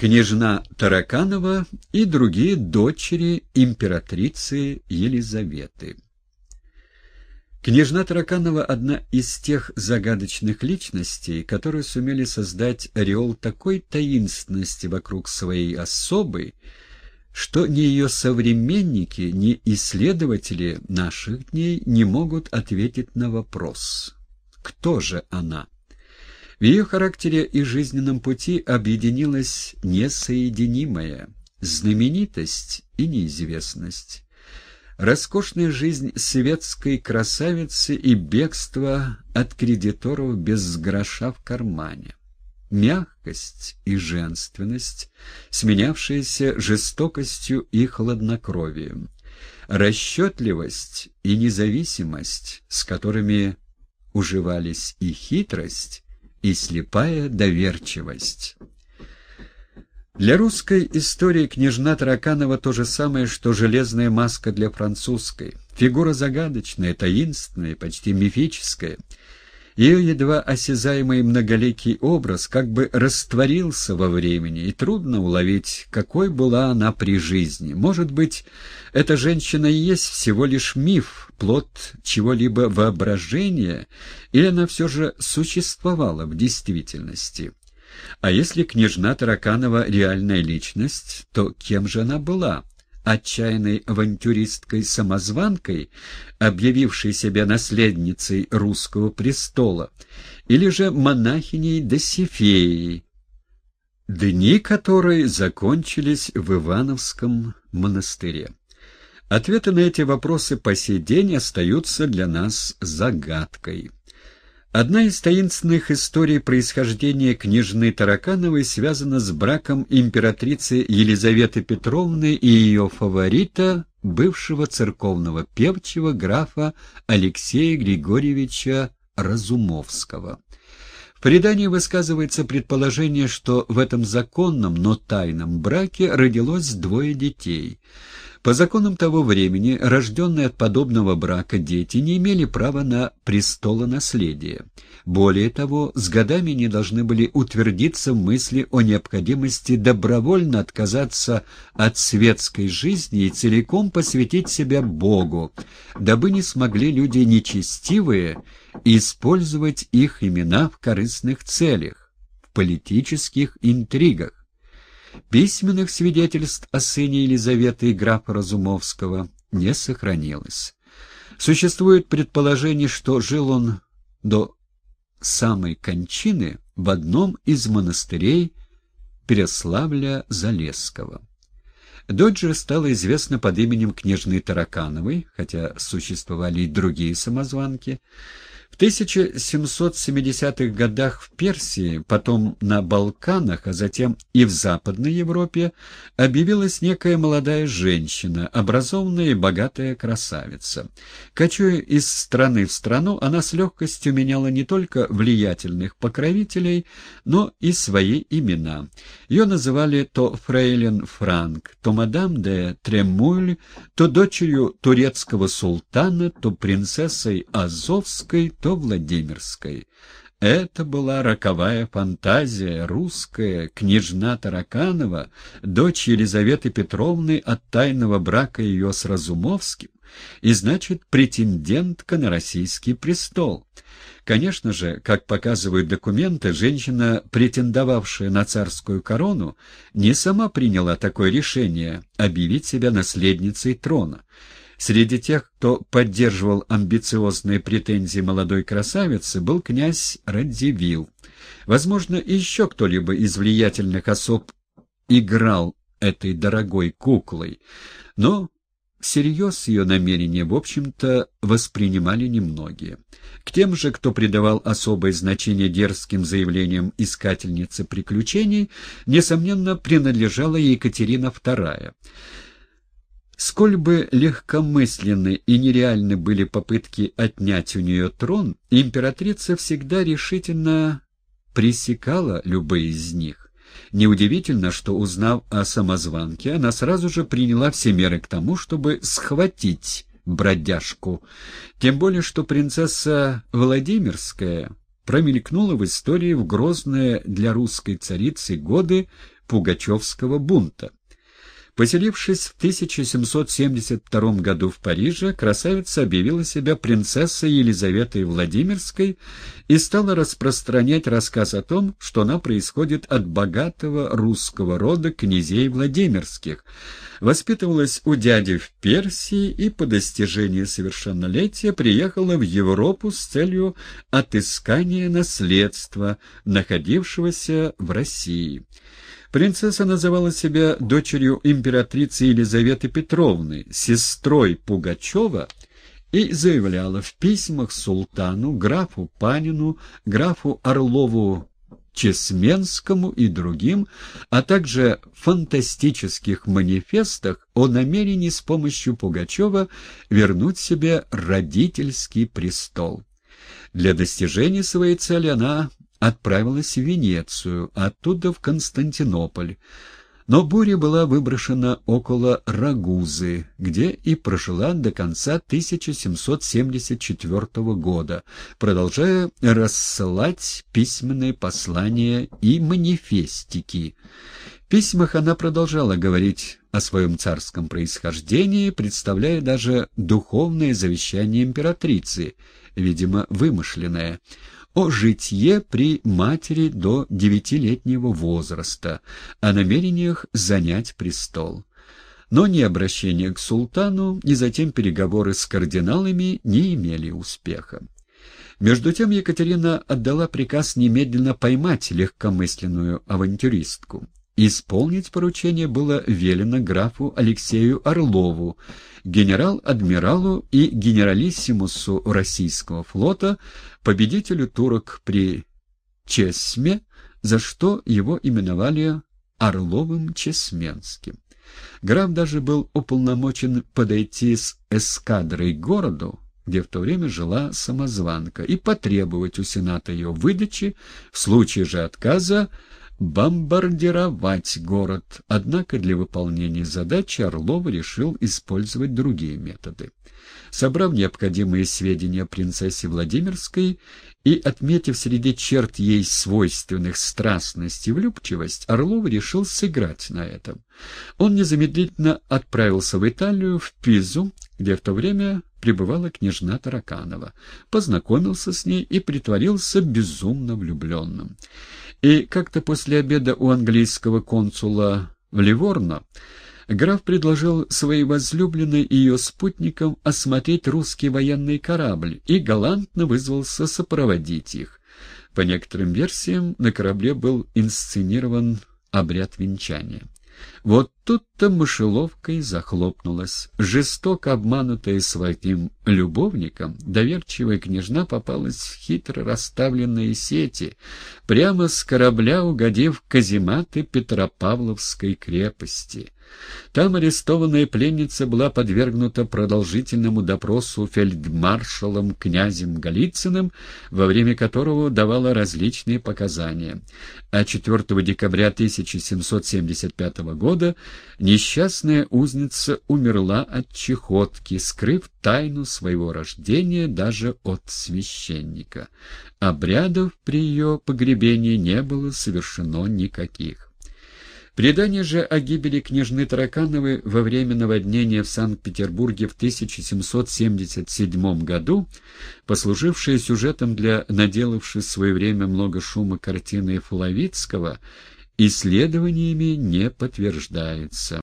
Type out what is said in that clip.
княжна Тараканова и другие дочери императрицы Елизаветы. Княжна Тараканова – одна из тех загадочных личностей, которые сумели создать ореол такой таинственности вокруг своей особы, что ни ее современники, ни исследователи наших дней не могут ответить на вопрос «Кто же она?». В ее характере и жизненном пути объединилась несоединимая знаменитость и неизвестность. Роскошная жизнь светской красавицы и бегство от кредиторов без гроша в кармане. Мягкость и женственность, сменявшиеся жестокостью и хладнокровием. Расчетливость и независимость, с которыми уживались и хитрость, и слепая доверчивость. Для русской истории княжна Тараканова то же самое, что железная маска для французской. Фигура загадочная, таинственная, почти мифическая — ее едва осязаемый многоликий образ как бы растворился во времени, и трудно уловить, какой была она при жизни. Может быть, эта женщина и есть всего лишь миф, плод чего-либо воображения, или она все же существовала в действительности. А если княжна Тараканова реальная личность, то кем же она была? Отчаянной авантюристкой-самозванкой, объявившей себя наследницей русского престола, или же монахиней Досифеей, дни которой закончились в Ивановском монастыре. Ответы на эти вопросы по сей день остаются для нас загадкой. Одна из таинственных историй происхождения княжны Таракановой связана с браком императрицы Елизаветы Петровны и ее фаворита, бывшего церковного певчего графа Алексея Григорьевича Разумовского. В предании высказывается предположение, что в этом законном, но тайном браке родилось двое детей – по законам того времени, рожденные от подобного брака дети не имели права на престолонаследие. Более того, с годами не должны были утвердиться в мысли о необходимости добровольно отказаться от светской жизни и целиком посвятить себя Богу, дабы не смогли люди нечестивые использовать их имена в корыстных целях, в политических интригах. Письменных свидетельств о сыне Елизаветы и графа Разумовского не сохранилось. Существует предположение, что жил он до самой кончины в одном из монастырей Переславля-Залесского. Дочь же стала известна под именем княжны Таракановой, хотя существовали и другие самозванки. В 1770-х годах в Персии, потом на Балканах, а затем и в Западной Европе объявилась некая молодая женщина, образованная и богатая красавица. Кочуя из страны в страну, она с легкостью меняла не только влиятельных покровителей, но и свои имена. Ее называли то фрейлин Франк, то мадам де Тремуль, то дочерью турецкого султана, то принцессой Азовской, то Владимирской. Это была роковая фантазия, русская, княжна Тараканова, дочь Елизаветы Петровны от тайного брака ее с Разумовским, и, значит, претендентка на российский престол. Конечно же, как показывают документы, женщина, претендовавшая на царскую корону, не сама приняла такое решение объявить себя наследницей трона. Среди тех, кто поддерживал амбициозные претензии молодой красавицы, был князь Радзивилл. Возможно, еще кто-либо из влиятельных особ играл этой дорогой куклой, но всерьез ее намерения, в общем-то, воспринимали немногие. К тем же, кто придавал особое значение дерзким заявлениям искательницы приключений, несомненно, принадлежала Екатерина II. Сколь бы легкомысленны и нереальны были попытки отнять у нее трон, императрица всегда решительно пресекала любые из них. Неудивительно, что, узнав о самозванке, она сразу же приняла все меры к тому, чтобы схватить бродяжку. Тем более, что принцесса Владимирская промелькнула в истории в грозные для русской царицы годы Пугачевского бунта. Поселившись в 1772 году в Париже, красавица объявила себя принцессой Елизаветой Владимирской и стала распространять рассказ о том, что она происходит от богатого русского рода князей Владимирских, воспитывалась у дяди в Персии и по достижении совершеннолетия приехала в Европу с целью отыскания наследства, находившегося в России. Принцесса называла себя дочерью императрицы Елизаветы Петровны, сестрой Пугачева, и заявляла в письмах султану, графу Панину, графу Орлову Чесменскому и другим, а также фантастических манифестах о намерении с помощью Пугачева вернуть себе родительский престол. Для достижения своей цели она отправилась в Венецию, оттуда в Константинополь. Но буря была выброшена около Рагузы, где и прожила до конца 1774 года, продолжая рассылать письменные послания и манифестики. В письмах она продолжала говорить о своем царском происхождении, представляя даже духовное завещание императрицы, видимо, вымышленное, о житье при матери до девятилетнего возраста, о намерениях занять престол. Но ни обращение к султану, ни затем переговоры с кардиналами не имели успеха. Между тем Екатерина отдала приказ немедленно поймать легкомысленную авантюристку. Исполнить поручение было велено графу Алексею Орлову, генерал-адмиралу и генералиссимусу российского флота, победителю турок при Чесме, за что его именовали Орловым Чесменским. Граф даже был уполномочен подойти с эскадрой к городу, где в то время жила самозванка, и потребовать у Сената ее выдачи, в случае же отказа бомбардировать город, однако для выполнения задачи Орлов решил использовать другие методы. Собрав необходимые сведения о принцессе Владимирской и отметив среди черт ей свойственных страстность и влюбчивость, Орлов решил сыграть на этом. Он незамедлительно отправился в Италию, в Пизу, где в то время пребывала княжна Тараканова, познакомился с ней и притворился безумно влюбленным. И как-то после обеда у английского консула в Ливорно граф предложил своей возлюбленной и ее спутникам осмотреть русский военный корабль и галантно вызвался сопроводить их. По некоторым версиям, на корабле был инсценирован обряд венчания. Вот тут-то мышеловка и захлопнулась. Жестоко обманутая своим любовником, доверчивая княжна попалась в хитро расставленные сети, прямо с корабля угодив казематы Петропавловской крепости. Там арестованная пленница была подвергнута продолжительному допросу фельдмаршалом князем Голицыным, во время которого давала различные показания. А 4 декабря 1775 года несчастная узница умерла от чехотки, скрыв тайну своего рождения даже от священника. Обрядов при ее погребении не было совершено никаких. Предание же о гибели княжны Таракановой во время наводнения в Санкт-Петербурге в 1777 году, послужившее сюжетом для наделавшей в свое время много шума картины Флавицкого, исследованиями не подтверждается.